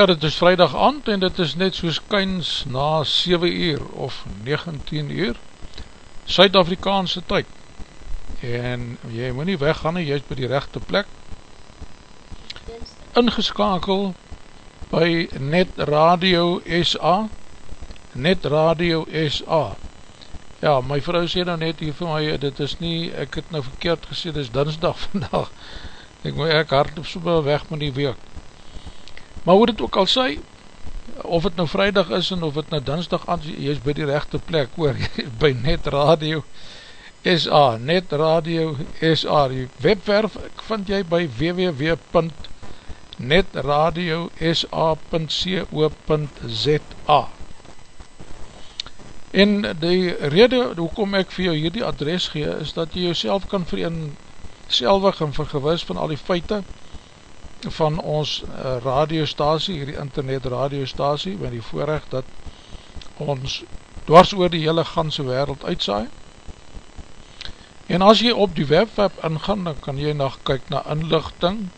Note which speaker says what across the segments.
Speaker 1: Ja, dit is vrijdag aand en dit is net soos kyns na 7 uur of 19 uur. Suid-Afrikaanse tyd. En jy moet nie weggaan nie, jy is by die rechte plek. Ingeskakel by Net Radio SA Net Radio SA Ja, my vrou sê nou net hier vir my, dit is nie, ek het nou verkeerd gesê, dit is dinsdag vandag ek moet ek hard op so weg met die week Maar hoe dit ook al sê, of het nou vrijdag is en of het nou dinsdag aan, jy is by die rechte plek hoor, by Net Radio SA, Net Radio SA, die webwerf vind jy by www.netradiosa.co.za En die rede hoekom ek vir jou hierdie adres gee, is dat jy jouself kan vereenselwig en vergewis van al die feite, van ons uh, radiostasie, hierdie internet radiostasie, met die voorrecht dat ons dwars oor die hele ganse wereld uitsaai. En as jy op die webweb ingaan, dan kan jy nog kyk na inlichting,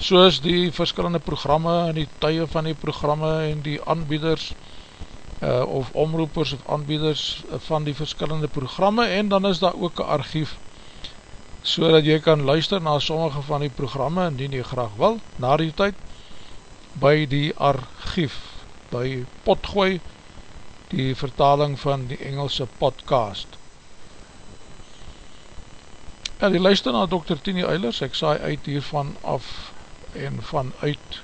Speaker 1: soos die verskillende programme en die tye van die programme en die aanbieders uh, of omroepers of aanbieders van die verskillende programme en dan is daar ook een archief so dat jy kan luister na sommige van die programme, indien jy graag wil, na die tyd, by die archief, by Potgooi, die vertaling van die Engelse podcast. En ja, die luister na Dr. Tini Eilers, ek saai uit hiervan af en vanuit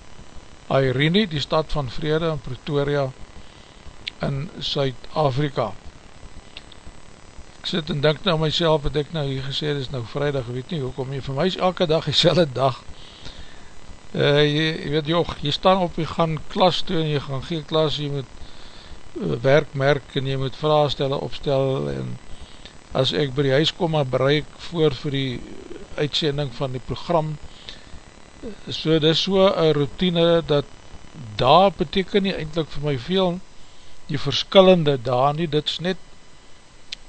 Speaker 1: Irene, die stad van Vrede in Pretoria in Suid-Afrika. Ek sit en denk nou myself, het ek nou hier gesê, dit is nou vrijdag, weet nie, hoekom jy, vir my is elke dag, die dag, uh, jy, jy weet jy, jy staan op, jy gaan klas toe, en jy gaan geen klas, jy moet uh, werk merk, en jy moet vraagstelle opstel, en as ek by die huis kom, maar bereik voor vir die uitsending van die program, so dit is so een routine, dat daar beteken nie eindelijk vir my veel, die verskillende daar nie, dit is net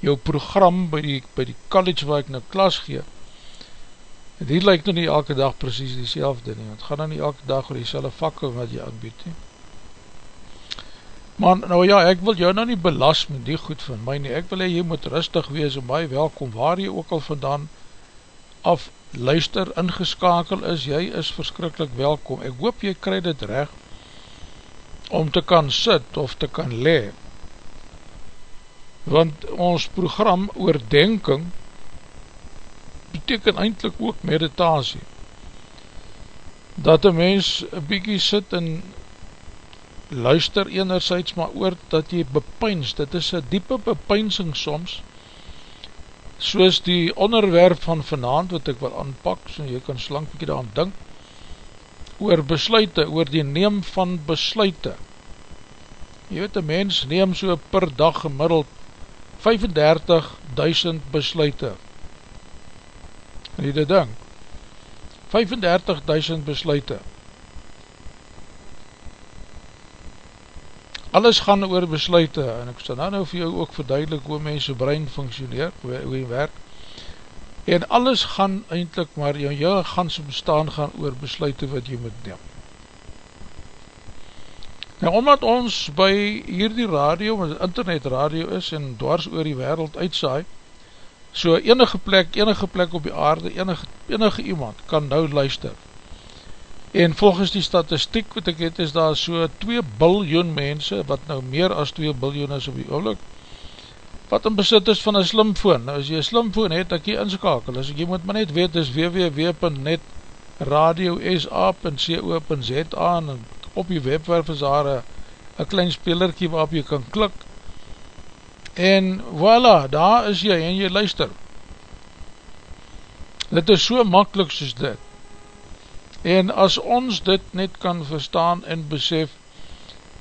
Speaker 1: jou program by die, by die college waar ek nou klas gee, die lyk nou nie elke dag precies die selfde nie, want gaan nou nie elke dag oor die selwe vakke wat jy aanbied nie. Maar nou ja, ek wil jou nou nie belast met die goed van my nie, ek wil jy moet rustig wees en my welkom, waar jy ook al vandaan af luister, ingeskakel is, jy is verskrikkelijk welkom, ek hoop jy krij dit recht, om te kan sit of te kan le want ons program oordenking beteken eindelijk ook meditasie dat een mens een bykie sit en luister enerzijds maar oor dat jy bepyns, dit is een diepe bepynsing soms soos die onderwerp van vanavond wat ek wil aanpak, so jy kan slank bykie daar aan dink oor besluite, oor die neem van besluite. Jy weet, een mens neem so per dag gemiddeld 35.000 besluite. En jy dit ding, 35.000 besluite. Alles gaan oor besluite, en ek sal nou nou vir jou ook verduidelik hoe mense brein functioneer, hoe, jy werk, en alles gaan eindelijk maar jou ganse bestaan gaan oor besluite wat jy moet neem. Nou, omdat ons by hierdie radio, wat internet radio is en dwars oor die wereld uitsaai, so enige plek, enige plek op die aarde, enige, enige iemand kan nou luister. En volgens die statistiek wat ek het, is daar so 2 biljoen mense, wat nou meer as 2 biljoen is op die oorlog, wat in besit is van een slimfoon. Nou as jy een slimfoon het, ek jy inskakel, as jy moet maar net weet, is www.netradiosa.co.za en op die webwerf is daar een klein spelerkie waarop jy kan klik en voilà, daar is jy en jy luister. Dit is so makkelijk soos dit. En as ons dit net kan verstaan en besef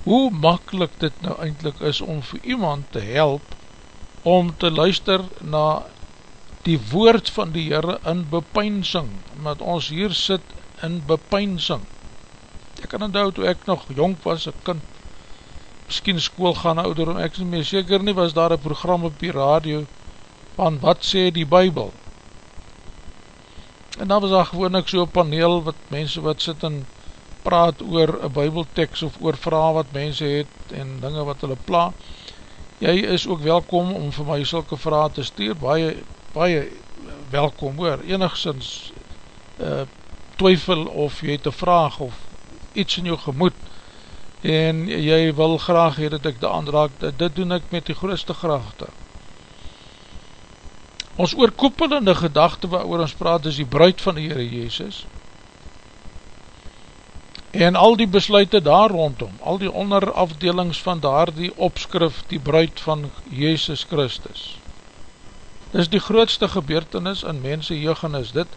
Speaker 1: hoe makkelijk dit nou eindelijk is om vir iemand te help om te luister na die woord van die Heere in bepynsing, omdat ons hier sit in bepynsing. Ek kan onthou toe ek nog jong was, ek kind, miskien school gaan ouder, en ek is nie seker nie, was daar een program op die radio, van wat sê die bybel? En dan was daar gewoon ek so paneel, wat mense wat sit en praat oor een bybeltekst, of oor vraag wat mense het, en dinge wat hulle plaat, jy is ook welkom om vir my sylke vraag te stuur, baie, baie welkom hoor, enigszins uh, twyfel of jy het een vraag of iets in jou gemoed en jy wil graag hee dat ek die aanraak, dit doen ek met die grootste graagte. Ons oorkoepelende gedachte waar ons praat is die bruid van die Heere Jezus, en al die besluite daar rondom, al die onderafdelings van daar die opskrif, die bruid van Jezus Christus. Dit is die grootste gebeurtenis in mense jeugen is dit.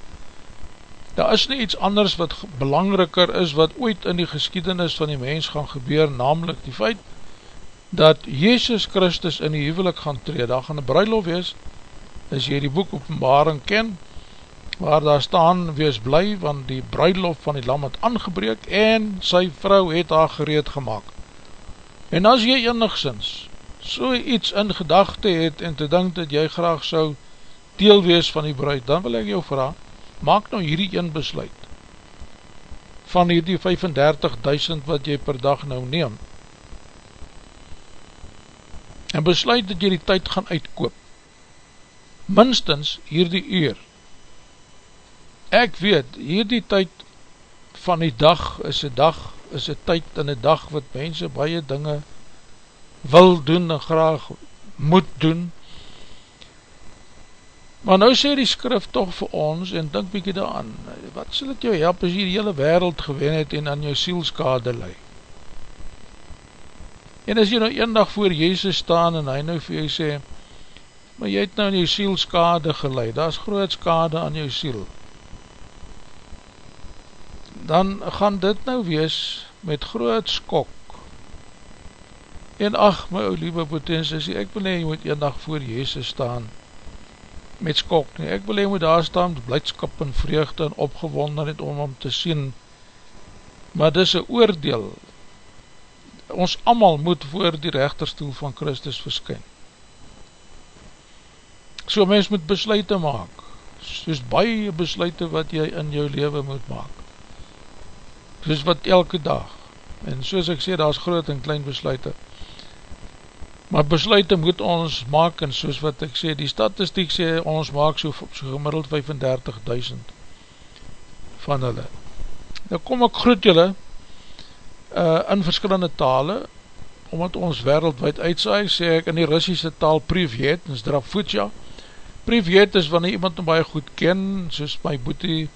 Speaker 1: Daar is nie iets anders wat belangriker is wat ooit in die geschiedenis van die mens gaan gebeur, namelijk die feit dat Jezus Christus in die huwelik gaan tree. Daar gaan een bruilof wees, as jy die boek openbaring ken, waar daar staan, wees bly, want die bruilof van die lam het aangebreek, en sy vrou het haar gereed gemaakt. En as jy enigszins so iets in gedachte het, en te denk dat jy graag sou deel wees van die bruid, dan wil ek jou vraag, maak nou hierdie een besluit, van hierdie 35.000 wat jy per dag nou neem, en besluit dat jy die tyd gaan uitkoop, minstens hierdie uur, ek weet, hierdie tyd van die dag is een dag, is een tyd in een dag wat mense baie dinge wil doen en graag moet doen. Maar nou sê die skrif toch vir ons, en denk bykie daaran, wat sal het jou help as jy die hele wereld gewen het en aan jou sielskade lei? En as jy nou een dag voor Jezus staan en hy nou vir jou sê, maar jy het nou in jou siel skade geleid, daar is groot skade aan jou siel, dan gaan dit nou wees met groot skok, en ach, my ou lieve potensie, ek wil nie, jy moet een dag voor Jezus staan, met skok nie, ek wil jy moet daar staan, blijdskap en vreugde en opgewondenheid om om te sien, maar dis een oordeel, ons allemaal moet voor die rechterstoel van Christus verskyn, So mens moet besluite maak, soos baie besluite wat jy in jou leven moet maak, soos wat elke dag, en soos ek sê, daar is groot en klein besluite, maar besluite moet ons maak, en soos wat ek sê, die statistiek sê, ons maak so, so gemiddeld 35.000 van hulle. Nou kom ek groet julle, uh, in verskillende tale, omdat ons wereldwijd uitsaai, sê ek in die Russische taal Privet, en Strafutja, weet is wanneer iemand hom baie goed ken, soos my boete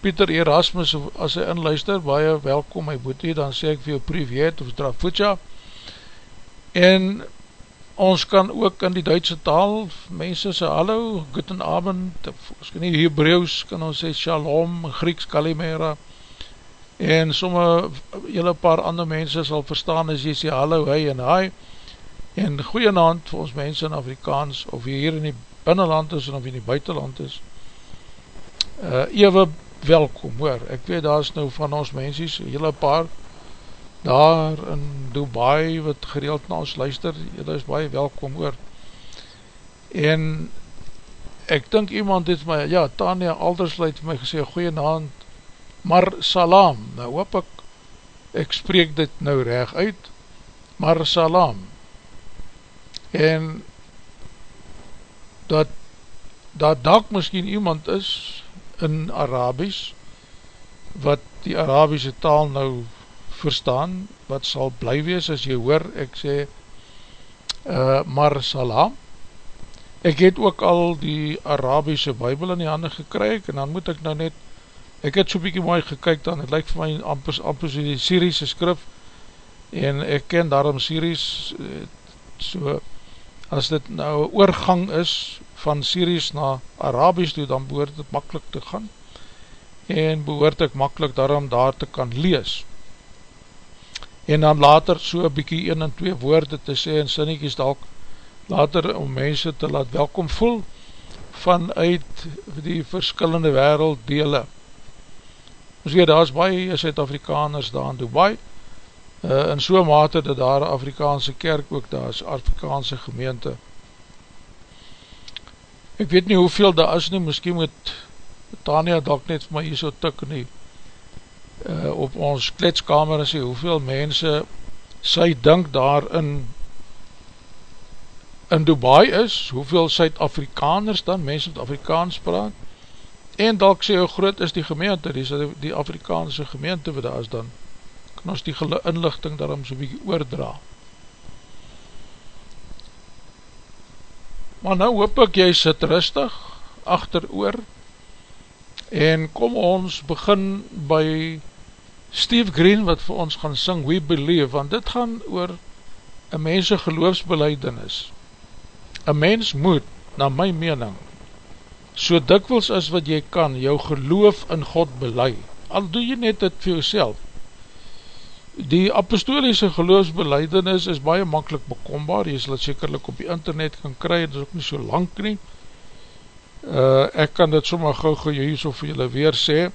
Speaker 1: Pieter Erasmus, as hy inluister, baie welkom my boete, dan sê ek vir jou weet, of Strafutja, en ons kan ook in die Duitse taal, mense sê hallo, guten abend, as kan nie Hebreeuws, kan ons sê shalom, Grieks kalimera, en somme, jylle paar ander mense sal verstaan, as jy sê hallo, hy en hy, en goeie naand vir ons mense in Afrikaans, of hier in die binnenland is en of in die buitenland is, uh, ewe welkom hoor, ek weet daar is nou van ons mensies, hele paar, daar in Dubai, wat gereeld na ons luister, jylle is baie welkom hoor, en ek dink iemand het my, ja, Tania Aldersluit my gesê, goeie naand, maar salam, nou hoop ek, ek spreek dit nou reg uit, maar salam, en dat dat dak miskien iemand is in Arabisch wat die Arabische taal nou verstaan, wat sal bly wees as jy hoor, ek sê uh, mar salam. Ek het ook al die Arabische bybel in die handen gekry en dan moet ek nou net ek het so bykie mooi gekyk dan, het lyk vir my amper, amper so die Syriese skrif en ek ken daarom Syries uh, so as dit nou oorgang is van Syries na Arabisch toe, dan behoort het makkelijk te gaan en behoort ek makkelijk daarom daar te kan lees en dan later so bykie 1 en 2 woorde te sê en sinnekies dalk later om mense te laat welkom voel vanuit die verskillende werelddele ons weet daar is baie Zuid-Afrikaners daar in Dubai uh, in so mate dat daar Afrikaanse kerk ook daar is, Afrikaanse gemeente. Ek weet nie hoeveel daar is nie, miskien moet Tania dalk net vir my hier so tik nie, uh, op ons kletskamer en sê hoeveel mense sy dink daar in in Dubai is, hoeveel Suid-Afrikaners dan, mense wat Afrikaans praat, en dalk sê hoe groot is die gemeente, die, die Afrikaanse gemeente wat daar is dan, kan ons die inlichting daarom so bykie oordra. Maar nou hoop ek jy sit rustig achter oor en kom ons begin by Steve Green wat vir ons gaan sing We Believe, want dit gaan oor een mense geloofsbeleiding is. Een mens moet, na my mening, so dikwils as wat jy kan, jou geloof in God beleid. Al doe jy net dit vir jouself, Die apostoliese geloofsbeleidenis is baie makkelijk bekombaar, jy sal het sekerlik op die internet kan kry, dit is ook nie so lang nie. Uh, ek kan dit sommer gauw gauw hier so vir julle weer sê,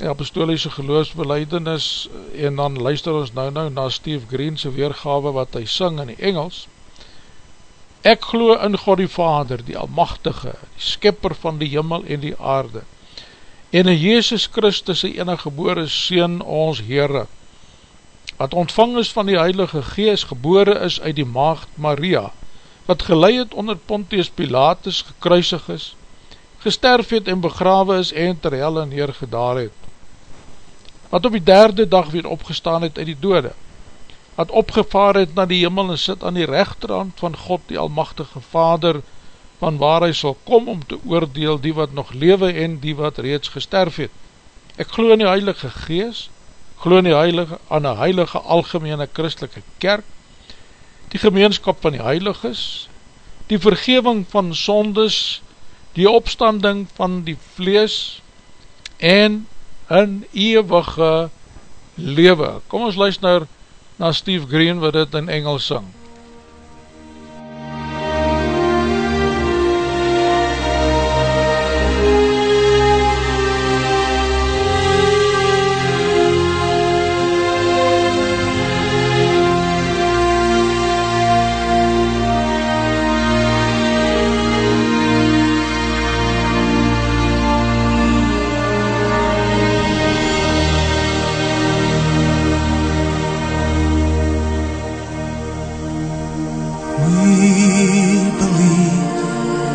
Speaker 1: apostoliese geloofsbeleidenis, en dan luister ons nou nou na Steve Green's weergawe wat hy sing in die Engels, Ek glo in God die Vader, die Almachtige, die Skipper van die Himmel en die Aarde, en in Jezus Christus, die enige geboore Seen, ons Heere, wat ontvang is van die Heilige Gees, gebore is uit die maagd Maria, wat geleid het onder Pontius Pilatus, gekruisig is, gesterf het en begrawe is en ter helle neergedaar het, wat op die derde dag weer opgestaan het uit die dode, wat opgevaar het na die hemel en sit aan die rechterhand van God die Almachtige Vader, van waar hy sal kom om te oordeel die wat nog lewe en die wat reeds gesterf het. Ek glo in die Heilige Gees, glo in die heilige, aan die heilige algemene christelike kerk, die gemeenskap van die heiliges, die vergeving van sondes, die opstanding van die vlees en een eeuwige lewe. Kom ons luister na Steve Green wat dit in Engels syng.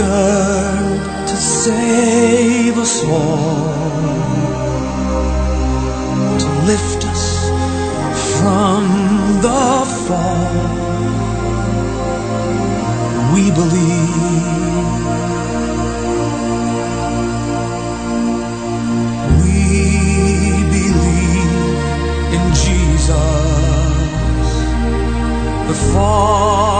Speaker 2: He yearns save us all, to lift us from the fall. We believe. We believe in Jesus, the Father's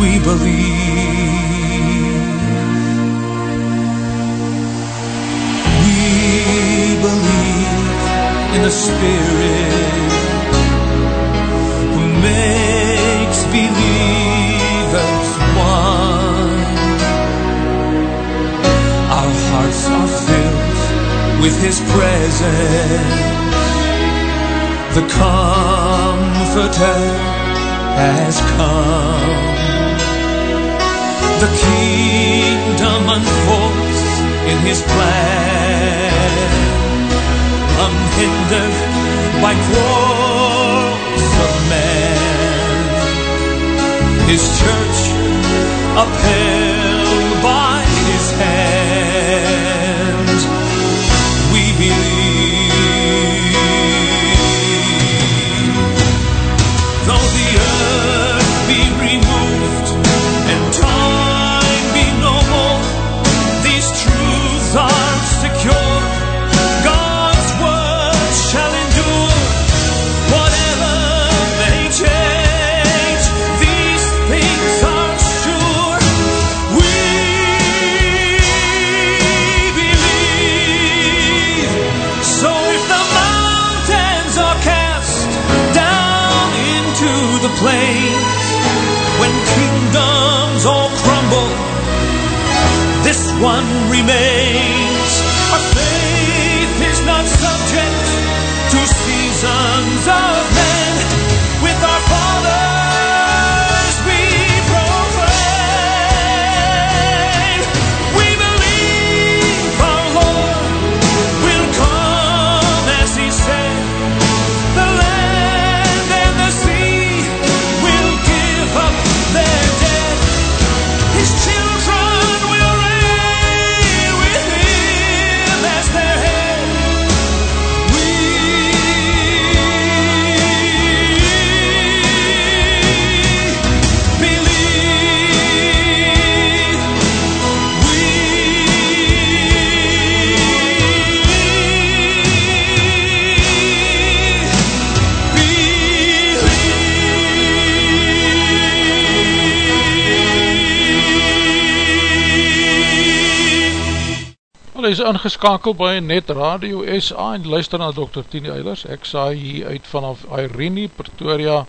Speaker 2: we believe. We believe in the Spirit who makes believers one. Our hearts are filled with His presence. The Comforter has come the kingdom unfolds in his plan, unhindered by quarrels of man. His church upheld by his hand, we believe. One remains. Our faith is not subject to seasons of
Speaker 1: is ingeskakeld by Net Radio SA en luister na Dr. Tini Eilers. Ek saai hier uit vanaf Irene, Pretoria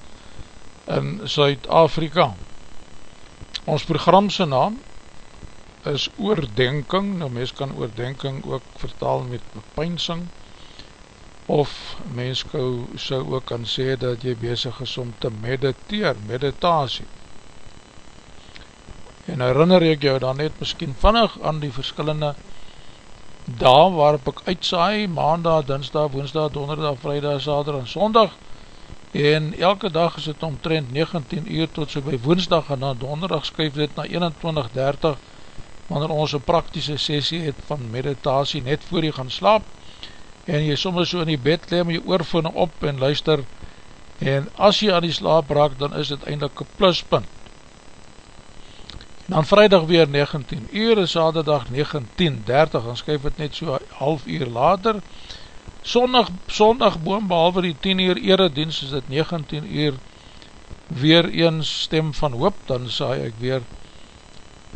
Speaker 1: in Zuid-Afrika. Ons programse naam is Oordenking. Nou mens kan Oordenking ook vertaal met bepynsing of mens sou ook kan sê dat jy bezig is om te mediteer, meditasie. En herinner ek jou dan net miskien vannig aan die verskillende daar waarop ek uitsaai, maandag, dinsdag, woensdag, donderdag, vrijdag, saterdag en sondag, en elke dag is het omtrent 19 uur tot so by woensdag, en dan donderdag skuif dit na 21.30, wanneer ons een praktische sessie het van meditasie net voor jy gaan slaap, en jy soms so in die bed leem jy oorvoene op en luister, en as jy aan die slaap raak, dan is dit eindelijk een pluspunt, dan vrijdag weer 19 uur en saterdag 19.30 dan skryf het net so half uur later. Sondag, sondag boom behalwe die 10 uur eredienst is dit 19 uur weer een stem van hoop dan saai ek weer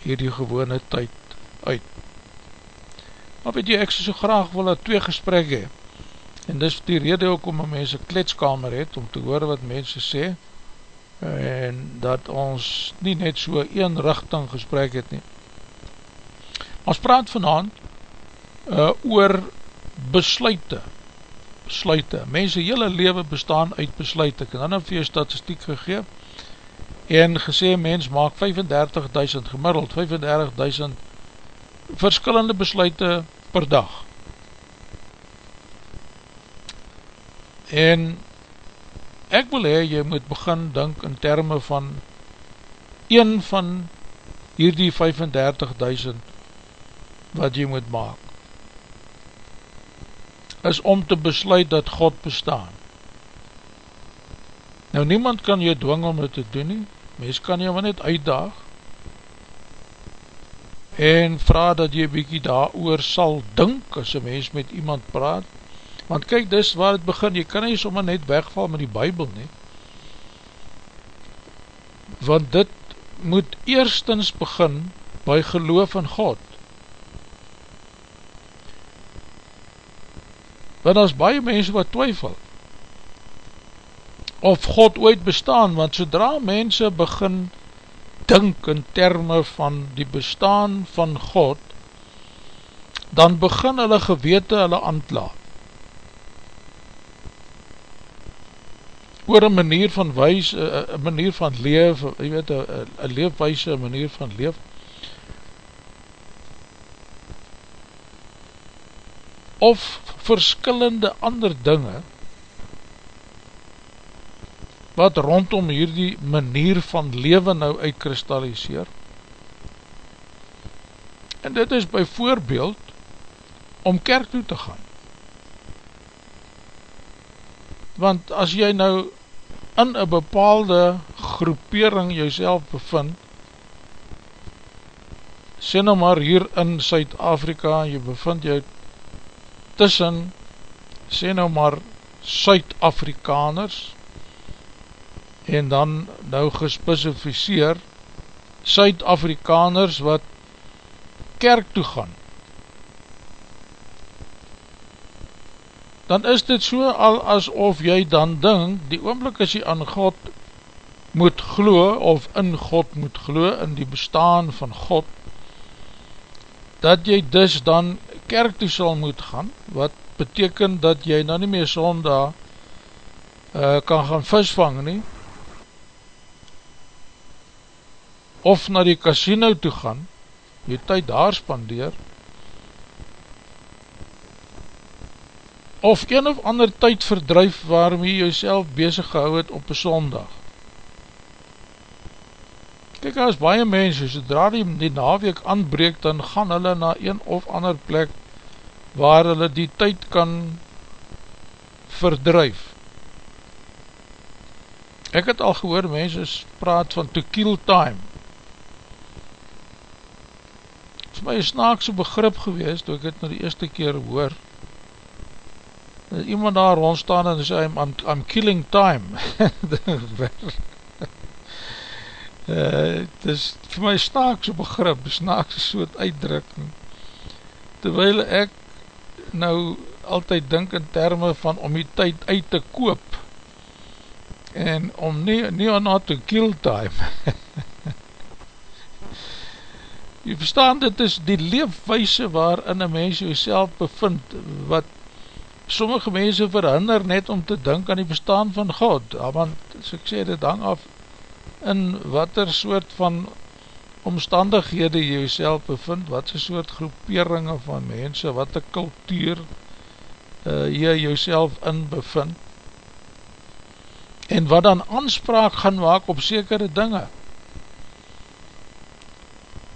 Speaker 1: hierdie gewone tyd uit. Maar weet jy ek so graag wil dat twee gesprek hee en dis die rede ook om een mens een kletskamer het om te hoor wat mense sê. en dat ons nie net so een richting gesprek het nie. Ons praat vanavond uh, oor besluite, besluite, mense hele leven bestaan uit besluite, ek het dan vir jou statistiek gegeef, en gesê mens maak 35.000 gemiddeld, 35.000 verskillende besluite per dag. En ek wil hee, jy moet begin dink in termen van een van hierdie 35.000 wat jy moet maak is om te besluit dat God bestaan. Nou niemand kan jy dwing om dit te doen nie, mens kan jy maar net uitdaag en vraag dat jy bykie daar oor sal dink as een mens met iemand praat Want kyk, dis waar het begin, jy kan nie sommer net wegval met die bybel nie. Want dit moet eerstens begin by geloof in God. Want as baie mense wat twyfel, of God ooit bestaan, want sodra mense begin dink in termen van die bestaan van God, dan begin hulle gewete hulle antlaat. Oor een manier van wees, een manier van leef, jy weet, een leefweise, een manier van leef, of verskillende ander dinge, wat rondom hierdie manier van leven nou uitkristalliseer, en dit is by voorbeeld, om kerk toe te gaan, want as jy nou in een bepaalde groepering jyself bevind, sê nou maar hier in Suid-Afrika, jy bevind jou tussen, sê nou maar Suid-Afrikaners, en dan nou gespecificeer, Suid-Afrikaners wat kerk toe gaan, dan is dit so al asof jy dan dink, die oomblik as jy aan God moet glo, of in God moet glo, in die bestaan van God, dat jy dus dan kerk toe sal moet gaan, wat beteken dat jy nou nie meer sonda uh, kan gaan visvang nie, of na die casino toe gaan, jy tyd daar spandeer, of een of ander tyd verdruif waarom jy jouself bezig gehou het op een sondag. Kijk, as baie mense, zodra die, die naweek aanbreek, dan gaan hulle na een of ander plek waar hulle die tyd kan verdruif. Ek het al gehoor, mense praat van to kill time. Het is my een snaakse begrip gewees, toe ek het nou die eerste keer hoor, iemand daar rondstaan en sê, I'm, I'm killing time. Het uh, is vir my snaakse begrip, snaakse soort uitdrukking. terwyl ek nou altyd dink in termen van om die tyd uit te koop en om nie, nie on not to kill time jy verstaan dit is die leefwijse waarin een mens jouself bevind wat sommige mense verhinder net om te dink aan die bestaan van God. Want as ek sê dit hang af in wat er soort van omstandighede jy jouself bevind wat er soort groeperinge van mense wat er kultuur uh, jy jouself in bevind. En wat dan aanspraak gaan maak op sekere dinge.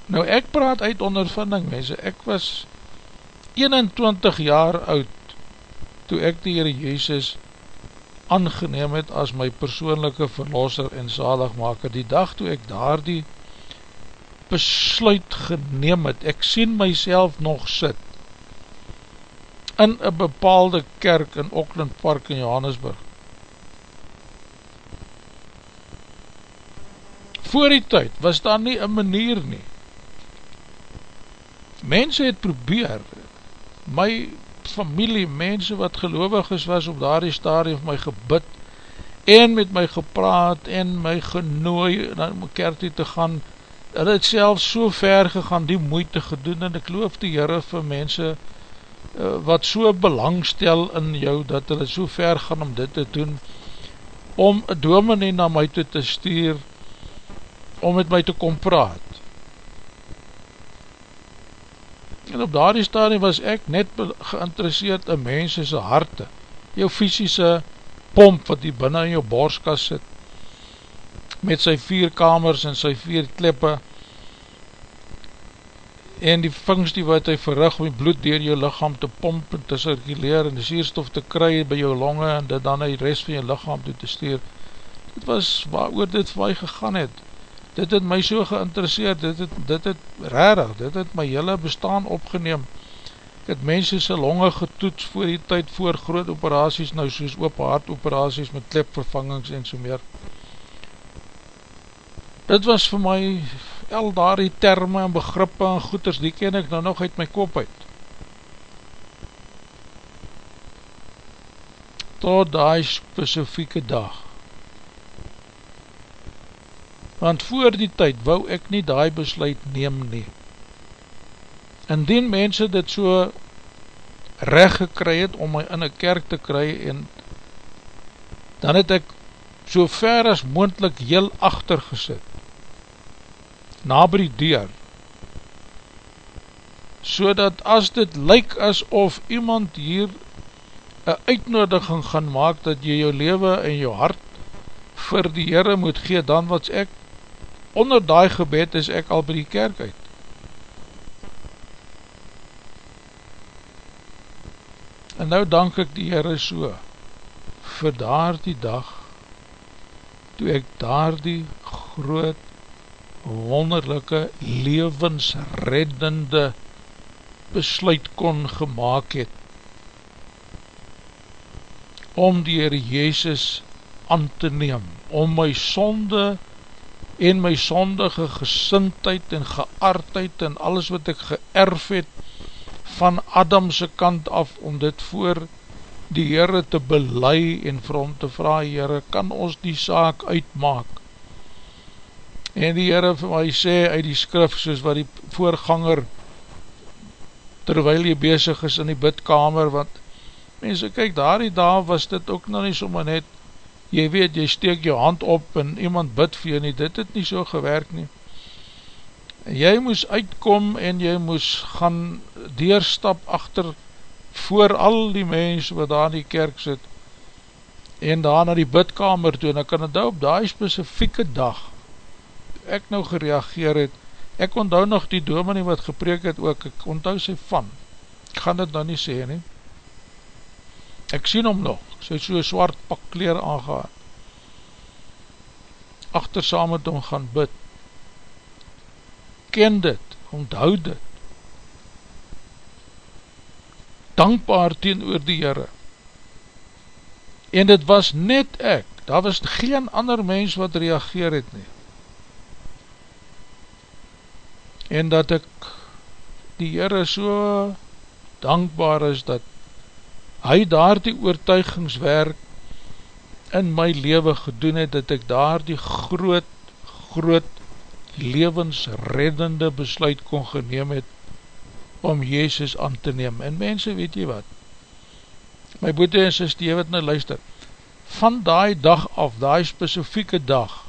Speaker 1: Nou ek praat uit ondervinding mense, ek was 21 jaar oud toe ek die Heere Jezus aangeneem het as my persoonlijke verlosser en zaligmaker. Die dag toe ek daar die besluit geneem het, ek sien myself nog sit in een bepaalde kerk in Auckland Park in Johannesburg. Voor die tyd was daar nie een manier nie. Mense het probeer, my familie, mense wat gelovig is was op daar die stadium my gebid en met my gepraat en my genooi na my kerk te gaan, hulle het self so ver gegaan die moeite gedoen en ek loof die Heere vir mense uh, wat so belangstel in jou, dat hulle so ver gaan om dit te doen, om een dominee na my toe te stuur, om met my te kom praat. En op daardie stadium was ek net geïnteresseerd in mensense harte, jou fysische pomp wat die binnen in jou borskas sit, met sy vier kamers en sy vier klippe, en die vings die wat hy verrig om die bloed door jou lichaam te pomp en te circuleer en die sierstof te kry by jou longe en dit dan die rest van jou lichaam toe te stuur. Dit was waar oor dit vir my gegaan het dit het my so geïnteresseerd dit het, dit het rarig, dit het my hele bestaan opgeneem ek het mense sy longe getoets voor die tyd voor groot operaties nou soos open hart operaties met klepvervangings en so meer dit was vir my al daar die termen en begrippe en goeders, die ken ek nou nog uit my kop uit. Tot die specifieke dag. Want voor die tyd wou ek nie die besluit neem nie. Indien mense dit so recht gekry het om my in een kerk te kry en dan het ek so ver as moendlik heel achter gesit na by die deur so dat as dit lyk asof iemand hier een uitnodiging gaan maak dat jy jou leven en jou hart vir die Heere moet gee, dan wat ek onder daai gebed is ek al by die kerk uit. En nou dank ek die Heere so vir daar die dag toe ek daar die groot wonderlijke levensreddende besluit kon gemaakt het om die Heer Jezus aan te neem, om my sonde en my sondige gesintheid en geaardheid en alles wat ek geërf het van Adamse kant af, om dit voor die Heere te belei en vir hom te vraag, Heere, kan ons die saak uitmaak? En die Heere vir my sê uit die skrif, soos wat die voorganger, terwyl jy bezig is in die bidkamer, want mense, kyk, daar die dag was dit ook nou nie sommer net, jy weet, jy steek jou hand op en iemand bid vir jy nie, dit het nie so gewerk nie. Jy moes uitkom en jy moes gaan deurstap achter voor al die mense wat daar in die kerk sit en daar na die bidkamer toe. En ek kan het nou op die specifieke dag ek nou gereageer het, ek onthou nog die dominee wat gepreek het ook, ek onthou sy van, ek gaan dit nou nie sê nie, ek sien hom nog, sy so swart pak kleer aangaan, achter saam met hom gaan bid, ken dit, onthou dit, dankbaar teen oor die Heere, en dit was net ek, daar was geen ander mens wat reageer het nie, en dat ek die Heere so dankbaar is dat hy daar die oortuigingswerk in my leven gedoen het, dat ek daar die groot, groot levensreddende besluit kon geneem het om Jezus aan te neem. En mense, weet jy wat? My boete en siste, jy wat nou luister, van die dag af, die specifieke dag,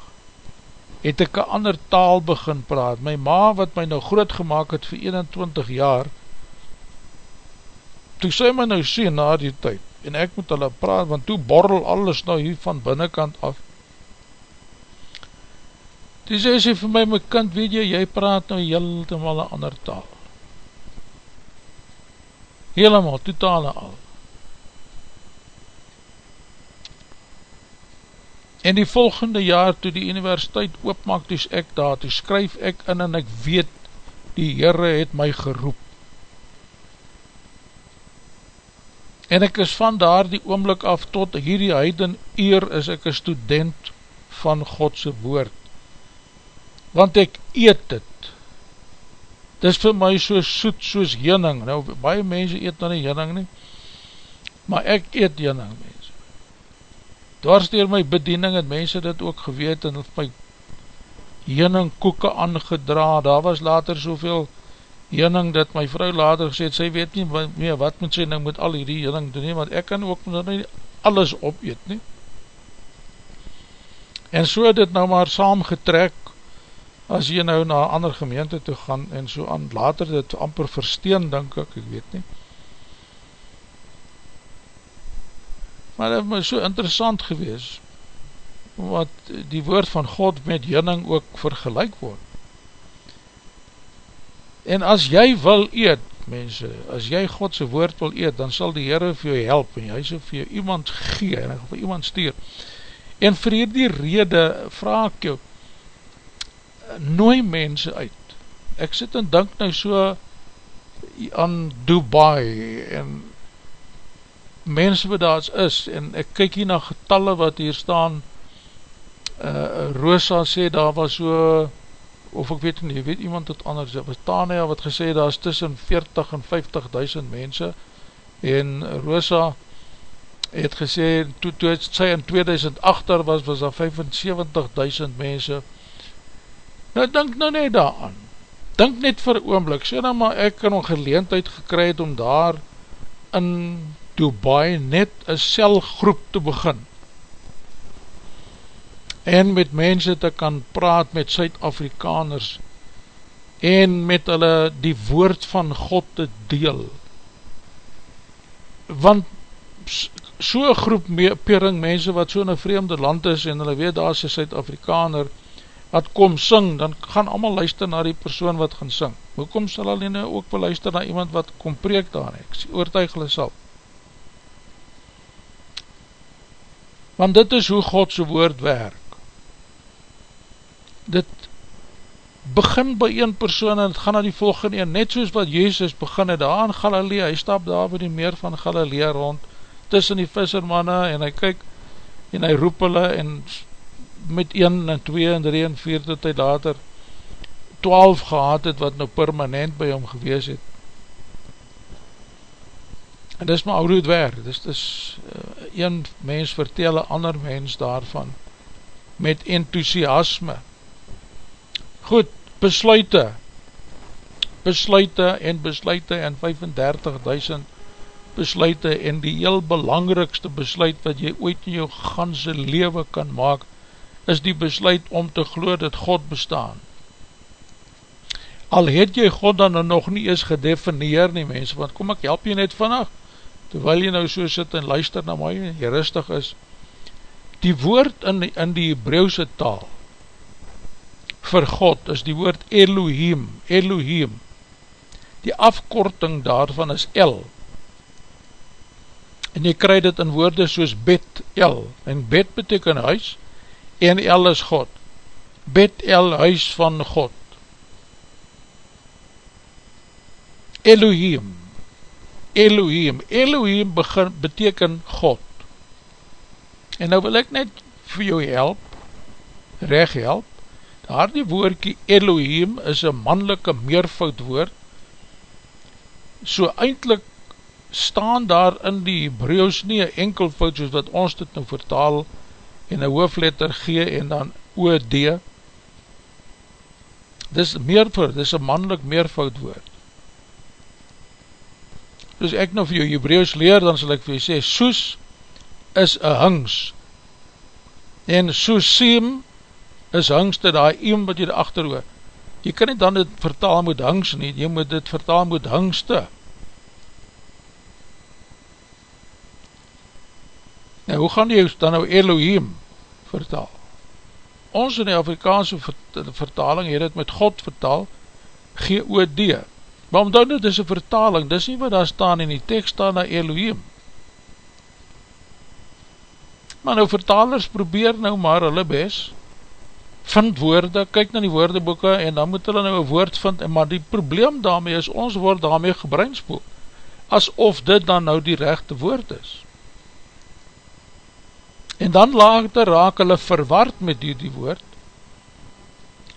Speaker 1: het ek een ander taal begin praat. My ma, wat my nou groot gemaakt het vir 21 jaar, toe sy my nou sê na die tyd, en ek moet hulle praat, want toe borrel alles nou hier van binnenkant af, toe sê sy vir my, my kind, weet jy, jy praat nou heeltemal een ander taal, helemaal, totale al, en die volgende jaar, toe die universiteit oopmaak, toe ek daar, toe skryf ek in, en ek weet, die Heere het my geroep, en ek is van daar die oomlik af tot hierdie heiden eer is ek een student van Godse woord. Want ek eet het dis vir my so soet soos jening nou baie mense eet nou nie jening nie maar ek eet jening mense. Dwars dier my bediening het mense dit ook geweet en my jening koeken aangedra. Daar was later soveel jening dat my vrou later gesê het, sy weet nie meer wat moet sy nou met al die jening doen nie, want ek kan ook nie alles opeet nie. En so het dit nou maar saam getrek, as jy nou na ander gemeente toe gaan, en so aan later dit amper versteen, denk ek, ek weet nie. Maar dit my so interessant gewees, wat die woord van God met jening ook vergelijk word. En as jy wil eet, mense, as jy Godse woord wil eet, dan sal die Heere vir jou help, en hy sal vir jou iemand gee, en hy sal vir iemand stuur. En vir hierdie rede vraag ek jou, nooi mense uit. Ek sit en denk nou so aan Dubai, en mense wat daar is, en ek kyk hier na getalle wat hier staan, uh, Rosa sê, daar was so of ek weet nie, weet iemand het anders, Tania wat gesê, daar is tussen 40 en 50.000 mense, en Rosa het gesê, toe, toe het sy in 2008 was, was daar 75.000 mense, nou denk nou net daaraan, denk net vir oomblik, sê nou maar ek kan een geleentheid gekry het om daar in Dubai net een selgroep te begin, en met mense te kan praat met Suid-Afrikaners en met hulle die woord van God te deel. Want so'n groep pering mense wat so'n vreemde land is en hulle weet daar is een Suid-Afrikaner wat kom sing, dan gaan allemaal luister na die persoon wat gaan sing. Hoekom sal hulle nou ook wel luister na iemand wat kom preek daar? Ek oortuig hulle sal. Want dit is hoe Godse woord werk dit begin by een persoon en het gaan na die volgende een, net soos wat Jezus begin het daar in Galilea, hy stap daar by die meer van Galilea rond, tussen die vissermanne en hy kyk en hy roep hulle en met 1 en 2 en 3 en 4 tot hy later 12 gehad het wat nou permanent by hom gewees het. En dis maar oude het werk, dis, dis uh, een mens vertel een ander mens daarvan met enthousiasme Goed, besluite, besluite en besluite en 35.000 besluite en die heel belangrikste besluit wat jy ooit in jou ganse leven kan maak, is die besluit om te glo dat God bestaan. Al het jy God dan nog nie eens gedefinieer nie mense, want kom ek help jy net vannacht, terwyl jy nou so sit en luister na my, jy rustig is, die woord in die, in die Hebrauwse taal, vir God is die woord Elohim, Elohim. Die afkorting daarvan is El. En jy krij dit in woorde soos Bet El. En Bet beteken huis en El is God. Bet El, huis van God. Elohim. Elohim. Elohim begin, beteken God. En nou wil ek net vir jou help, reg help, Daar die woordkie Elohim is een mannelike meervoud woord, so eindelijk staan daar in die Hebreeuws nie een enkel fout soos wat ons dit nou vertaal en een hoofletter G en dan OD dis meervoud, dis een mannelijk meervoud woord. Dus ek nou vir jou Hebreeuws leer dan sal ek vir jou sê soes is een hangs en soesiem is hangste daar iem wat jy daar achter hoor jy kan nie dan dit vertaal moet hangs nie, jy moet dit vertaal moet hangste Nou, hoe gaan jy dan nou Elohim vertaal? Ons in die Afrikaanse vertaling het het met God vertaal, G-O-D. Maar omdat dit is een vertaling, dis nie wat daar staan in die tekst staan na Elohim. Maar nou vertalers probeer nou maar hulle bes, vind woorde, kyk na die woordeboeken en dan moet hulle nou een woord vind, en maar die probleem daarmee is, ons word daarmee gebreinspoel, asof dit dan nou die rechte woord is en dan later raak hulle verward met die, die woord,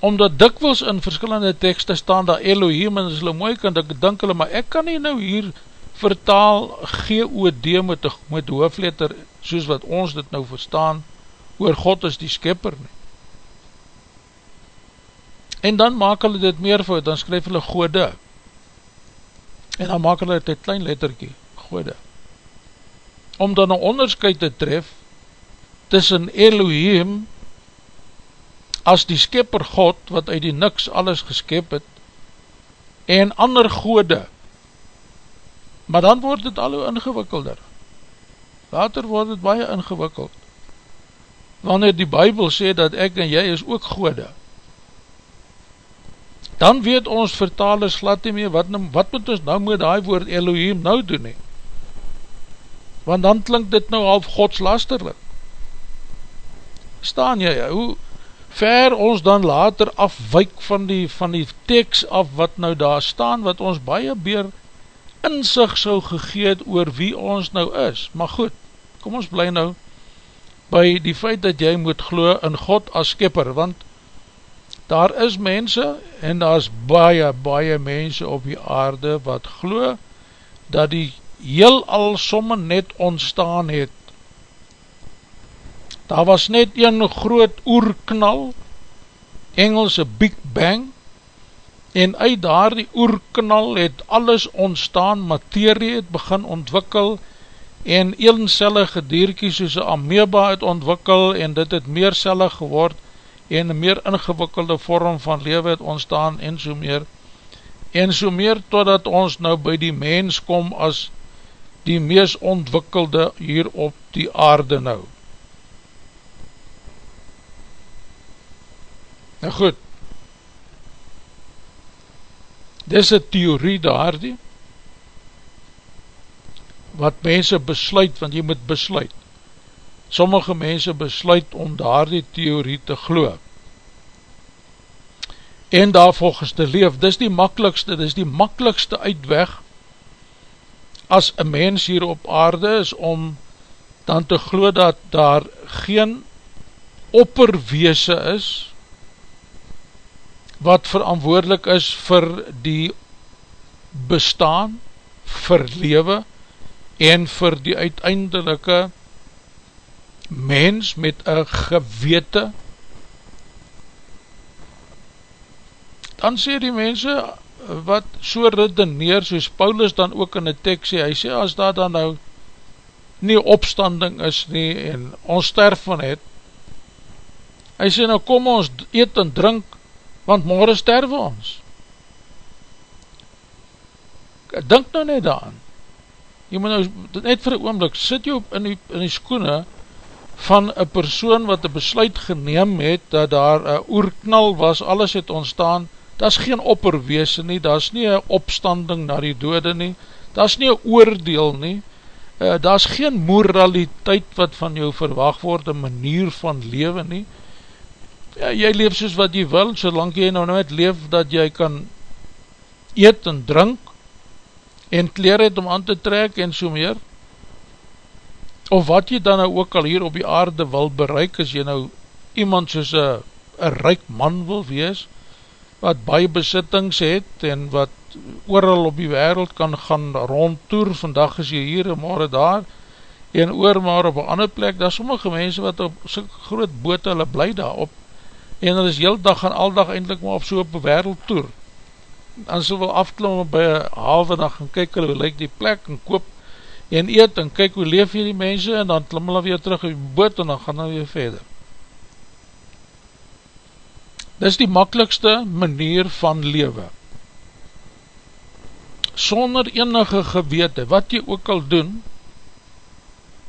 Speaker 1: omdat dikwels in verskillende tekste staan dat Elohim en as hulle mooi kan, ek denk hulle, maar ek kan nie nou hier vertaal G-O-D met, met hoofletter, soos wat ons dit nou verstaan, oor God is die skipper nie. En dan maak hulle dit meer voor, dan skryf hulle Gode, en dan maak hulle dit klein letterkie, Gode, om dan een onderscheid te tref, tussen Elohim as die skepper God wat uit die niks alles geskep het en ander gode. Maar dan word het al hoe ingewikkelder. Later word het baie ingewikkeld. Wanneer die bybel sê dat ek en jy is ook gode dan weet ons vertalers glad nie meer wat, wat moet ons nou met die woord Elohim nou doen nie want dan klink dit nou half godslasterlik staan jy, hoe ver ons dan later afwyk van die, van die tekst af wat nou daar staan, wat ons baie beer in sig so gegeet oor wie ons nou is. Maar goed, kom ons bly nou by die feit dat jy moet glo in God as skipper, want daar is mense en daar is baie, baie mense op die aarde wat glo dat die heel al somme net ontstaan het. Daar was net een groot oerknal, Engelse Big Bang, en uit daar die oerknal het alles ontstaan, materie het begin ontwikkel, en eencellige dierkie soos een ameba het ontwikkel, en dit het meercellig geword, en een meer ingewikkelde vorm van lewe het ontstaan, en so meer, en so meer totdat ons nou by die mens kom as die mees ontwikkelde hier op die aarde nou. Nou goed, dis een theorie daar die, wat mense besluit, want jy moet besluit. Sommige mense besluit om daar die theorie te glo. En daar volgens te leef, dis die makkelijkste, dis die makkelijkste uitweg, as een mens hier op aarde is, om dan te glo dat daar geen opperweese is, wat verantwoordelik is vir die bestaan, vir lewe en vir die uiteindelike mens met een gewete dan sê die mense wat so redeneer soos Paulus dan ook in die tekst sê, hy sê as daar dan nou nie opstanding is nie en ons sterf van het hy sê nou kom ons eet en drink want morgen sterwe ons. Dink nou net daaraan, jy moet nou net vir die oomlik, sit jy op in die, in die skoene van een persoon wat een besluit geneem het, dat daar een oerknal was, alles het ontstaan, dat is geen opperwees nie, dat is nie een opstanding na die dode nie, dat is nie een oordeel nie, uh, dat is geen moraliteit wat van jou verwacht word, een manier van leven nie, ja, jy leef soos wat jy wil, solang jy nou net leef dat jy kan eet en drink en kleer het om aan te trek en so meer of wat jy dan nou ook al hier op die aarde wil bereik as jy nou iemand soos een ryk man wil wees wat baie besittings het en wat ooral op die wereld kan gaan rondtoer, vandag is jy hier en morgen daar, en oor maar op een ander plek, daar sommige mense wat op so'n groot boot hulle bly daar op, en hulle is heel dag en al dag eindelijk maar op so'n wereld toer, en so wil afklim by een halve dag en kyk hulle, hoe lyk die plek, en koop en eet, en kyk hoe leef hier die mense, en dan klim hulle weer terug in die boot, en dan gaan hulle weer verder. Dit is die makkelijkste manier van lewe. Sonder enige gewete, wat jy ook al doen,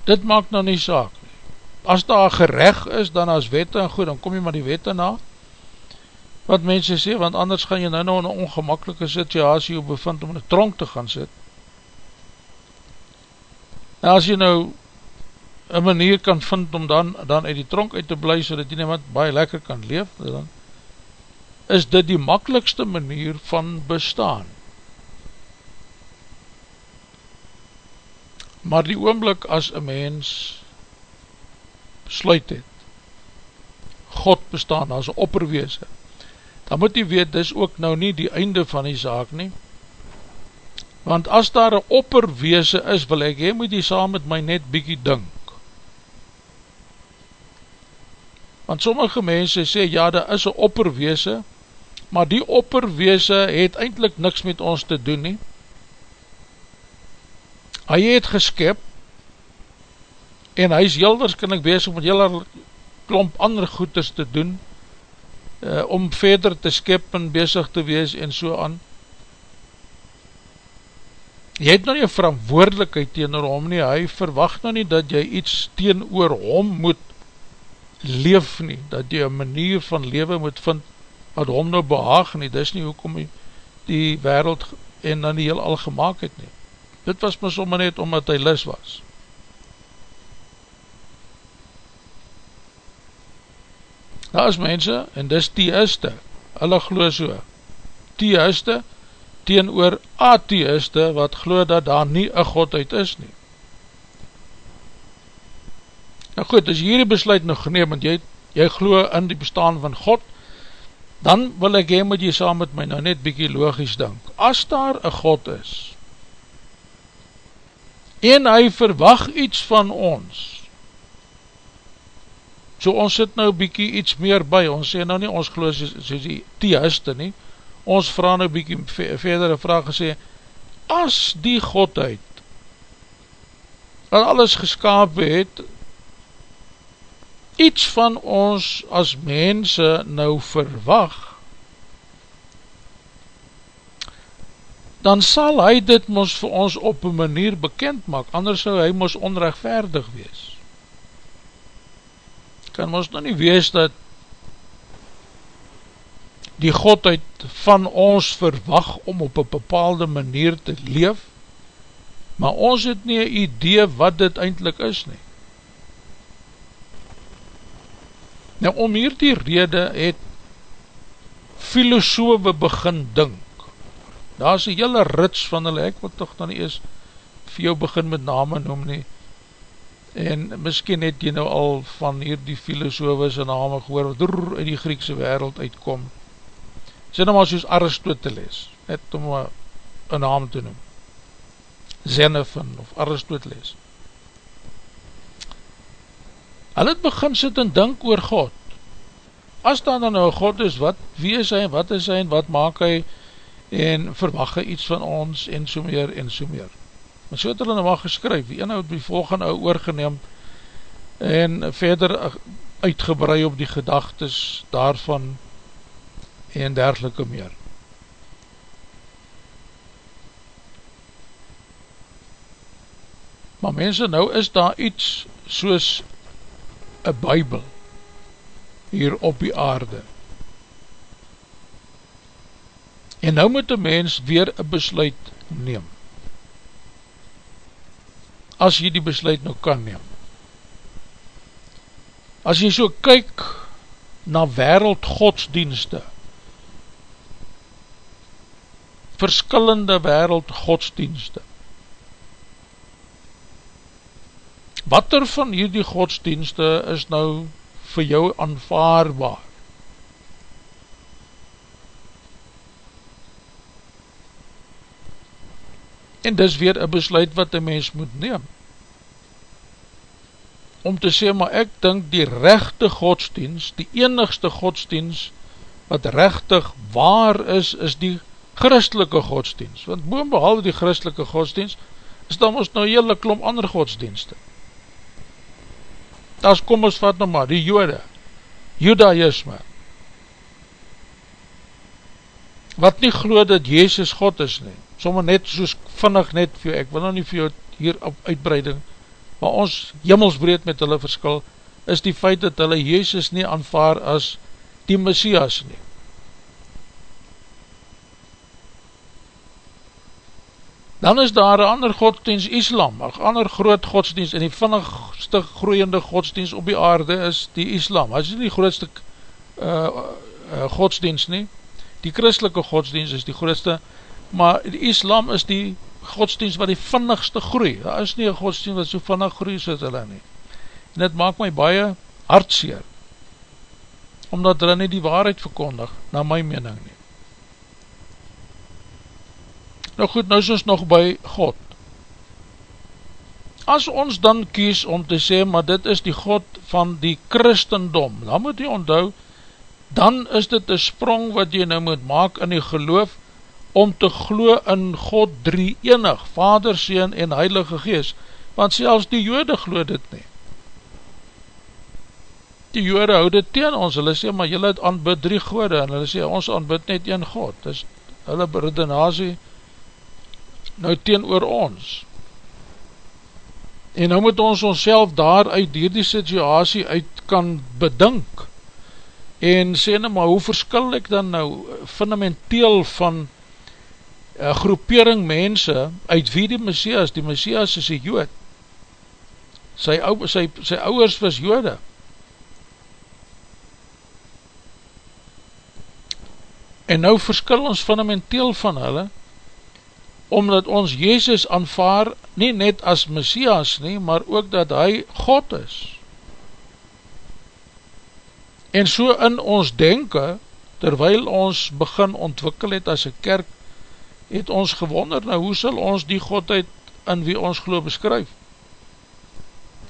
Speaker 1: dit maak nou nie saak. As daar gerecht is, dan as wette en goed, dan kom jy maar die wette na. Wat mense sê, want anders gaan jy nou nou in een ongemakkelike situasie op bevind om in een tronk te gaan sit. En as jy nou een manier kan vind om dan, dan uit die tronk uit te bly, so dat jy nie wat baie lekker kan leef, dan is dit die makkelijkste manier van bestaan. Maar die oomblik as een mens besluit het, God bestaan as een opperweese, dan moet jy weet, dis ook nou nie die einde van die zaak nie, want as daar een opperweese is, wil ek, jy moet jy saam met my net bykie dink. Want sommige mense sê, ja, daar is een opperweese, maar die opperweese het eindelijk niks met ons te doen nie. Hy het geskip, en hy is heel waarschijnlijk bezig met heel klomp ander goeders te doen, uh, om verder te skip en bezig te wees en so aan. Jy het nou nie verantwoordelikheid teenoor hom nie, hy verwacht nou nie dat jy iets teenoor hom moet leef nie, dat jy een manier van leven moet vind wat hom nou behaag nie, dis nie hoekom die wereld en dan die heel al gemaakt het nie. Dit was my sommer net omdat hy lis was. Daar is mense, en dis theiste, hulle glo so, theiste, teen oor atheiste, wat glo dat daar nie een godheid is nie. Nou goed, as hierdie besluit nog geneem, want jy, jy glo in die bestaan van God, dan wil ek heen moet jy saam met my nou net bykie logisch dink. As daar een God is, en hy verwag iets van ons, so ons sit nou bykie iets meer by, ons sê nou nie, ons geloof soos die theiste nie, ons vraag nou bykie verdere vraag gesê, as die Godheid, wat alles geskaap het, iets van ons as mense nou verwag, dan sal hy dit mos vir ons op een manier bekend maak, anders sal hy mos onrechtvaardig wees. Kan mos nou nie wees dat die Godheid van ons verwag om op een bepaalde manier te leef, maar ons het nie een idee wat dit eindelijk is nie. Nou om hier die rede het filosofe begin dink. Daar is een hele rits van hulle, ek wil toch dan eers vir jou begin met name noem nie. En miskien het jy nou al van hier die filosofe sy name gehoor, wat door in die Griekse wereld uitkom. Sê nou maar soos Aristoteles, net om een naam te noem. Xenophon of Aristoteles hulle het begin sit en dink oor God. As daar dan nou God is, wat, wie is hy, wat is hy, en wat maak hy, en verwag hy iets van ons, en so meer, en so meer. Maar so het hulle nou maar geskryf, die ene het die volgende ou oorgeneem, en verder uitgebrei op die gedagtes daarvan, en dergelike meer. Maar mense, nou is daar iets soos een bybel hier op die aarde. En nou moet die mens weer een besluit neem. As jy die besluit nou kan neem. As jy so kyk na wereld verskillende wereldgodsdienste. Wat er van hierdie godsdienste is nou vir jou aanvaarbaar? En dis weer een besluit wat een mens moet neem. Om te sê, maar ek dink die rechte godsdienst, die enigste godsdienst, wat rechtig waar is, is die godsdienst christelike godsdienst. Want boem behalve die christelike godsdienst, is dan ons nou hele klom ander godsdienste. As kom ons vat nou maar, die jode, judaïsme, wat nie glo dat Jezus God is nie, sommer net soos vinnig net vir jou, ek wil nou nie vir jou hier op uitbreiding, maar ons jimmelsbreed met hulle verskil, is die feit dat hulle Jezus nie aanvaar as die Messias nie. Dan is daar een ander godsdienst Islam, een ander groot godsdienst, en die vinnigste groeiende godsdienst op die aarde is die Islam. Dit is nie die grootste uh, uh, godsdienst nie, die christelike godsdienst is die grootste, maar die islam is die godsdienst wat die vinnigste groei, daar is nie een godsdienst wat so vinnig groei soos hulle nie, en dit maak my baie hartseer, omdat hulle nie die waarheid verkondig, na my mening nie. Nou goed, nou is ons nog by God. As ons dan kies om te sê, maar dit is die God van die Christendom, dan moet jy onthou, dan is dit een sprong wat jy nou moet maak in die geloof, om te glo in God drie enig, Vader, Seen en Heilige Gees, want selfs die jode glo dit nie. Die jode hou dit teen ons, hulle sê, maar julle het aanbid drie gode, en hulle sê, ons aanbid net een God, dis hulle redenasie nou teen oor ons. En nou moet ons ons daar uit die situasie uit kan bedink, en sê nou maar, hoe verskil ek dan nou fundamenteel van uh, groepering mense uit wie die Messias, die Messias is die Jood, sy, ou, sy, sy ouwers was Jode, en nou verskil ons fundamenteel van hulle, omdat ons Jezus aanvaar, nie net as Messias nie, maar ook dat hy God is, En so in ons denken, terwyl ons begin ontwikkel het as een kerk, het ons gewonder, nou hoe sal ons die Godheid in wie ons geloof beskryf?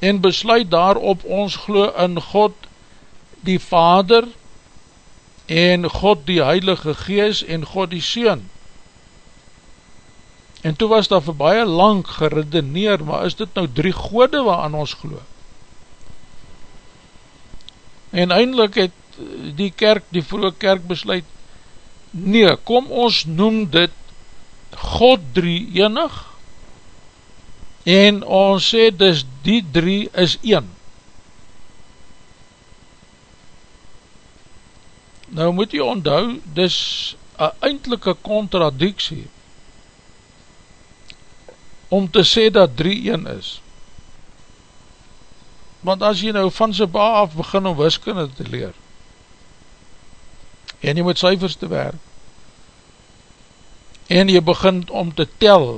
Speaker 1: En besluit daarop ons geloof in God die Vader, en God die Heilige Gees, en God die Seun. En toe was daar vir baie lang geredeneer, maar is dit nou drie gode wat aan ons geloof? En eindelijk het die kerk, die vroege kerk besluit, nee, kom ons noem dit God drie enig, en ons sê dus die drie is een. Nou moet jy onthou, dis eindelike contradictie, om te sê dat drie een is. Want as jy nou van sy ba af begin om wiskunde te leer, en jy moet cijfers te werk, en jy begin om te tel,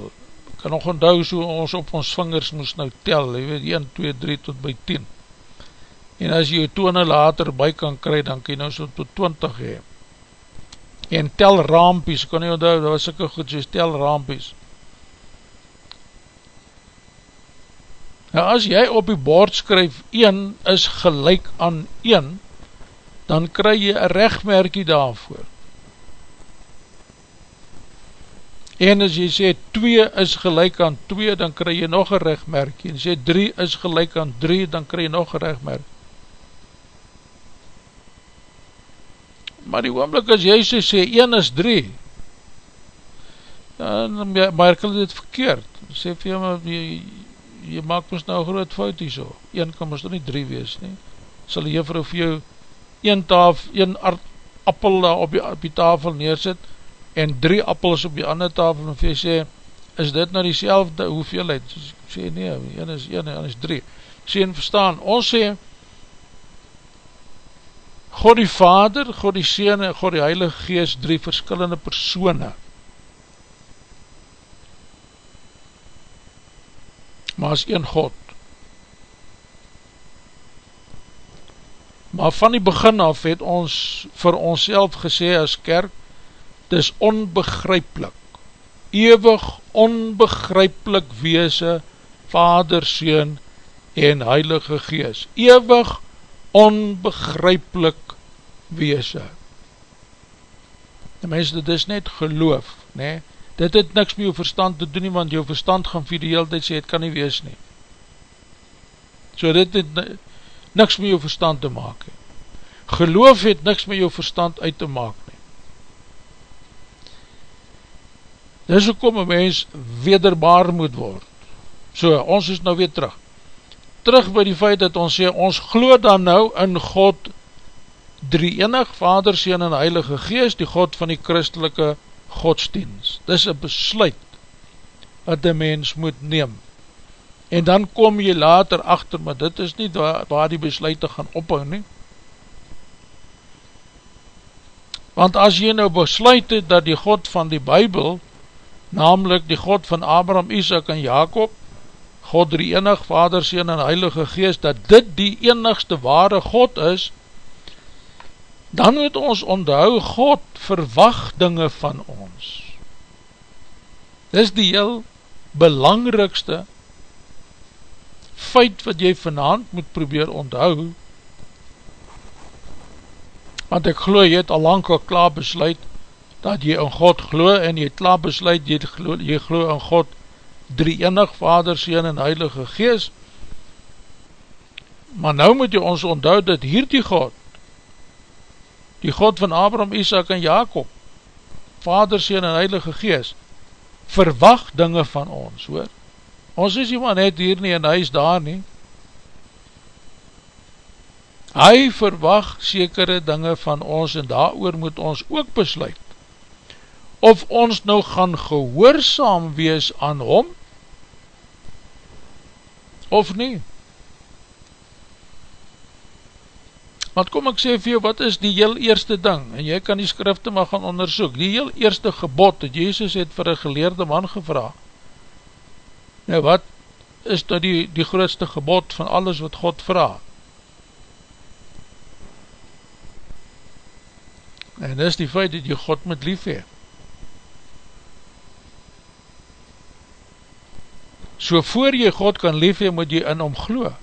Speaker 1: kan nog onthou so ons op ons vingers moes nou tel, jy weet 1, 2, 3 tot by 10, en as jy tone later by kan kry, dan kan jy nou so tot 20 hee, en tel raampies, kan jy onthou, dat was sikke goed, so tel raampies, Nou as jy op die bord skryf 1 is gelijk aan 1, dan kry jy een rechtmerkie daarvoor. En as jy sê 2 is gelijk aan 2, dan kry jy nog een rechtmerkie. En jy 3 is gelijk aan 3, dan kry jy nog een rechtmerkie. Maar die oomlik as jy sê 1 is 3, dan merk hulle dit verkeerd. Sê vir jy, maar jy, jy maak ons nou groot fout hier so, 1 kan ons toch nie 3 wees nie, sal die juffrou vir jou 1 taf, 1 appel daar op die, op die tafel neersit, en 3 appels op die ander tafel, en vir jy sê, is dit nou die selfde hoeveelheid, so, sê nee, 1 is 1 en 1 is 3, sê en verstaan, ons sê, God die Vader, God die Seen en God die Heilige Geest, drie verskillende persone, maar as een God. Maar van die begin af het ons vir ons gesê as kerk, het is onbegryplik ewig onbegryplik weese, Vader, Seen en Heilige Gees. Ewig onbegryplik weese. Die mens, dit is net geloof, nee? Dit het niks met jou verstand te doen nie, want jou verstand gaan vir die hele tijd sê, het kan nie wees nie. So dit het niks met jou verstand te maak. Geloof het niks met jou verstand uit te maak nie. Dis ook om een mens wederbaar moet word. So, ons is nou weer terug. Terug by die feit dat ons sê, ons glo dan nou in God drie enig, Vader, Seen en Heilige Geest, die God van die christelike godsdienst. Dis een besluit wat die mens moet neem. En dan kom jy later achter, maar dit is nie waar, waar die besluiten gaan ophou nie. Want as jy nou besluit het dat die God van die Bijbel, namelijk die God van Abraham, Isaac en Jacob, God drie enig, Vader, Seen en Heilige Geest, dat dit die enigste ware God is, dan moet ons onthou, God verwacht dinge van ons. Dis die heel belangrikste feit wat jy vanavond moet probeer onthou, want ek glo jy het al lang al klaar besluit, dat jy in God glo, en jy het klaar besluit, jy glo, jy glo in God, drie enig, Vader, Seen en Heilige Gees, maar nou moet jy ons onthou, dat hier die God, die God van Abraham, Isaac en Jacob, Vader, Seen en Heilige Gees, verwacht dinge van ons, hoor. Ons is iemand net hier nie en hy is daar nie. Hy verwacht sekere dinge van ons en daar moet ons ook besluit of ons nou gaan gehoorzaam wees aan hom of nie. Want kom ek sê vir jou, wat is die heel eerste ding? En jy kan die skrifte maar gaan onderzoek. Die heel eerste gebod, dat Jezus het vir een geleerde man gevra. Nou wat is nou die, die grootste gebod van alles wat God vraag? En is die feit dat jy God moet lief hee. So voor jy God kan lief hee, moet jy in hom gloe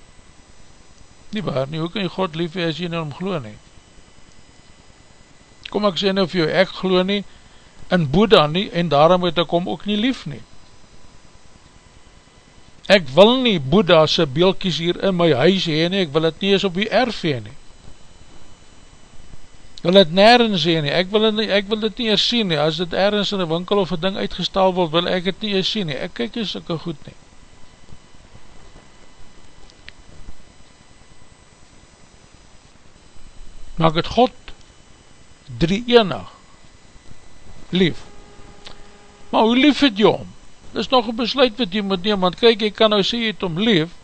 Speaker 1: nie waar nie, hoe kan jy God lief hee as jy nie om glo nie? Kom ek sê nou vir jou, ek glo nie in Boeddha nie, en daarom moet ek om ook nie lief nie. Ek wil nie Boeddha sy beelkies hier in my huis heen nie, ek wil het nie eens op die erf heen nie. Ek wil het nergens heen nie, ek wil het nie, ek wil het nie eens sien nie, as dit ergens in een winkel of een ding uitgestal word, wil ek het nie eens sien nie, ek kyk eens ek goed nie. Maak het God drie enig lief. Maar hoe lief het jy om? Dit is nog een besluit wat jy moet neem, want kyk, jy kan nou sê jy het om lief,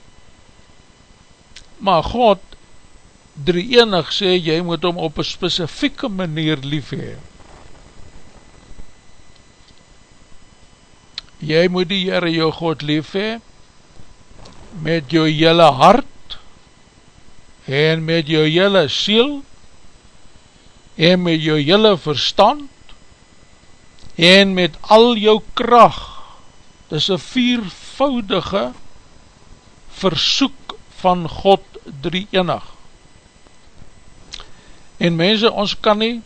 Speaker 1: maar God drie enig sê jy moet om op een specifieke manier lief hee. Jy moet die Heere jou God lief hee, met jou jylle hart, en met jou jylle siel, en met jou hele verstand en met al jou kracht. Dis een viervoudige versoek van God drie enig en mense ons kan nie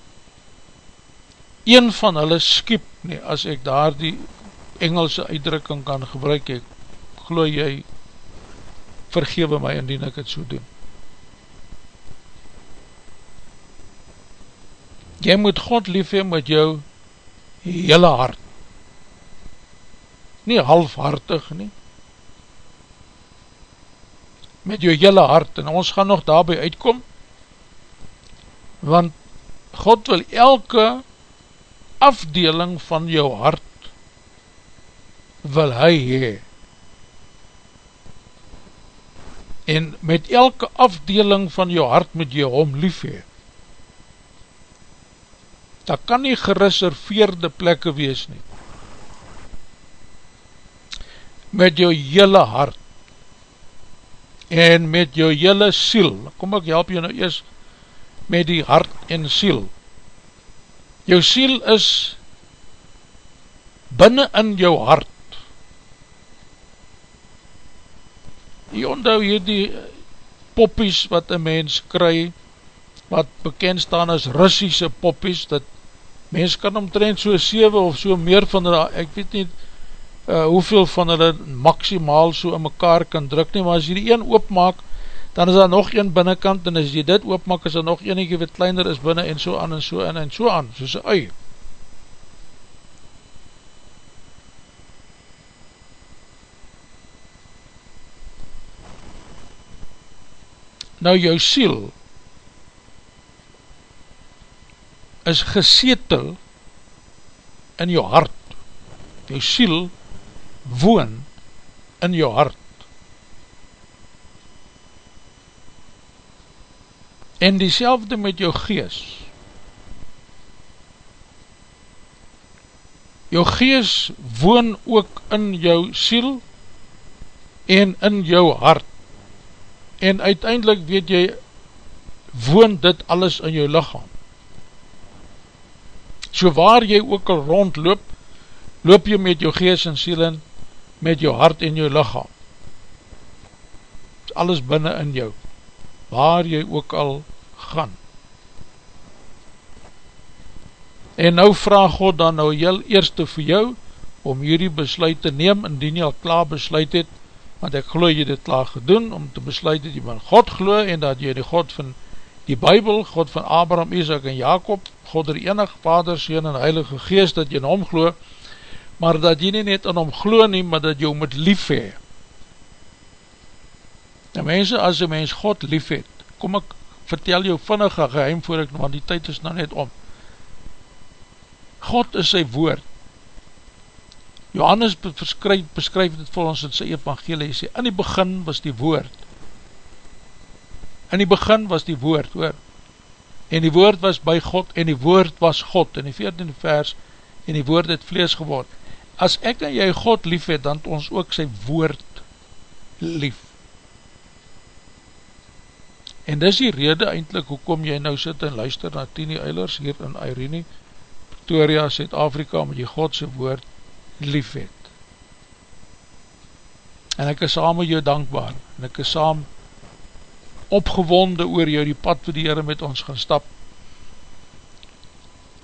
Speaker 1: een van hulle skiep nie. As ek daar die Engelse uitdrukking kan gebruik ek glo jy vergewe my indien ek het so doen jy moet God lief hee met jou hele hart. Nie halfhartig nie. Met jou hele hart. En ons gaan nog daarby uitkom. Want God wil elke afdeling van jou hart wil hy hee. En met elke afdeling van jou hart moet jy hom lief hee daar kan nie gereserveerde plekke wees nie. Met jou jylle hart en met jou jylle siel, kom ek help jou nou eers met die hart en siel. Jou siel is binnen in jou hart. Jy onthou hier die poppies wat een mens kry, wat bekend staan as Russische poppies, dat mens kan omtrent so 7 of so meer van hulle, ek weet nie uh, hoeveel van hulle maximaal so in mekaar kan druk nie, maar as jy die een oopmaak, dan is daar nog een binnenkant, en as jy dit oopmaak, is daar nog enige wat kleiner is binnen, en so aan, en so aan, en so aan, soos een ui. Nou jou siel, is gesetel in jou hart. Jou siel woon in jou hart. En die met jou gees. Jou gees woon ook in jou siel en in jou hart. En uiteindelik weet jy, woon dit alles in jou lichaam so waar jy ook al rondloop, loop jy met jou gees en siel in, met jou hart en jou lichaam. Alles binnen in jou, waar jy ook al gaan. En nou vraag God dan nou heel eerste vir jou, om hierdie besluit te neem, indien jy al klaar besluit het, want ek geloof jy dit klaar gedoen, om te besluit dat jy van God geloof, en dat jy die God van die Bijbel, God van Abraham, Isaac en Jacob, God er enig Vader, Seen en Heilige Geest, dat jy in hom glo, maar dat jy nie net in hom glo nie, maar dat jy hom moet lief hee. En mense, as een mens God lief het, kom ek vertel jou vinnig een geheim voor ek, want die tyd is nou net om. God is sy woord. Johannes beskryf, beskryf dit ons in sy evangelie, hy sê, in die begin was die woord. In die begin was die woord, hoor en die woord was by God, en die woord was God, in die 14e vers, en die woord het vlees geword. As ek en jy God lief het, dan ons ook sy woord lief. En dis die rede eindelijk, hoekom jy nou sit en luister na Tini Eilers hier in Irene, Pretoria, Zuid-Afrika, omdat jy Godse woord lief het. En ek is saam met jou dankbaar, en ek is saam opgewonde oor jou die pad wat die Heere met ons gaan stap.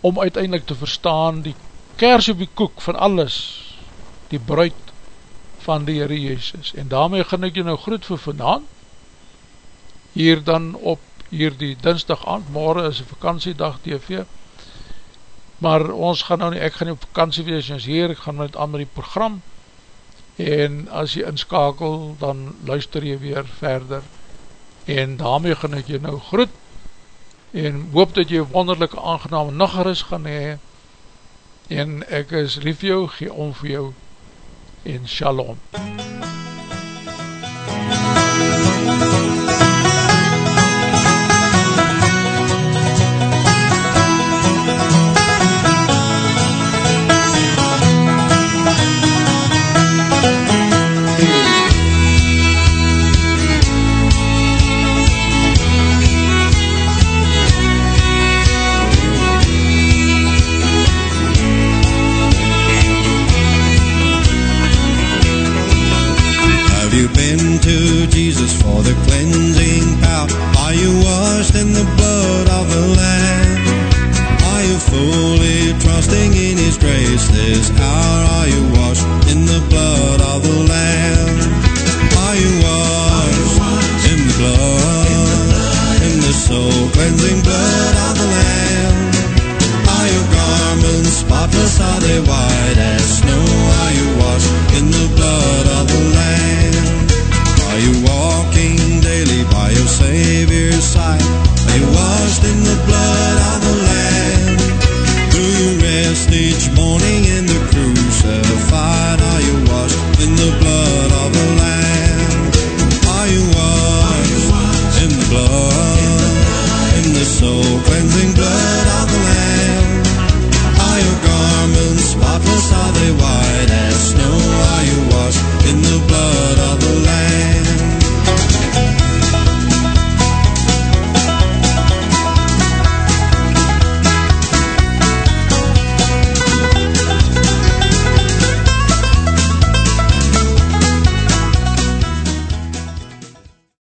Speaker 1: Om uiteindelik te verstaan die kers op die koek van alles die bruid van die Heere Jezus. En daarmee gaan ek jou nou groet vir vandaan hier dan op hier die dinsdag aand, morgen is een vakantiedag TV maar ons gaan nou nie, ek gaan nie op vakantie wees ons hier, ek gaan met aan met die program. En as jy inskakel dan luister jy weer verder en daarmee gaan ek jy nou groet. En hoop dat jy wonderlijke aangename nageris gaan hee en ek is lief jou, gee om vir jou. En shalom. MUZIEK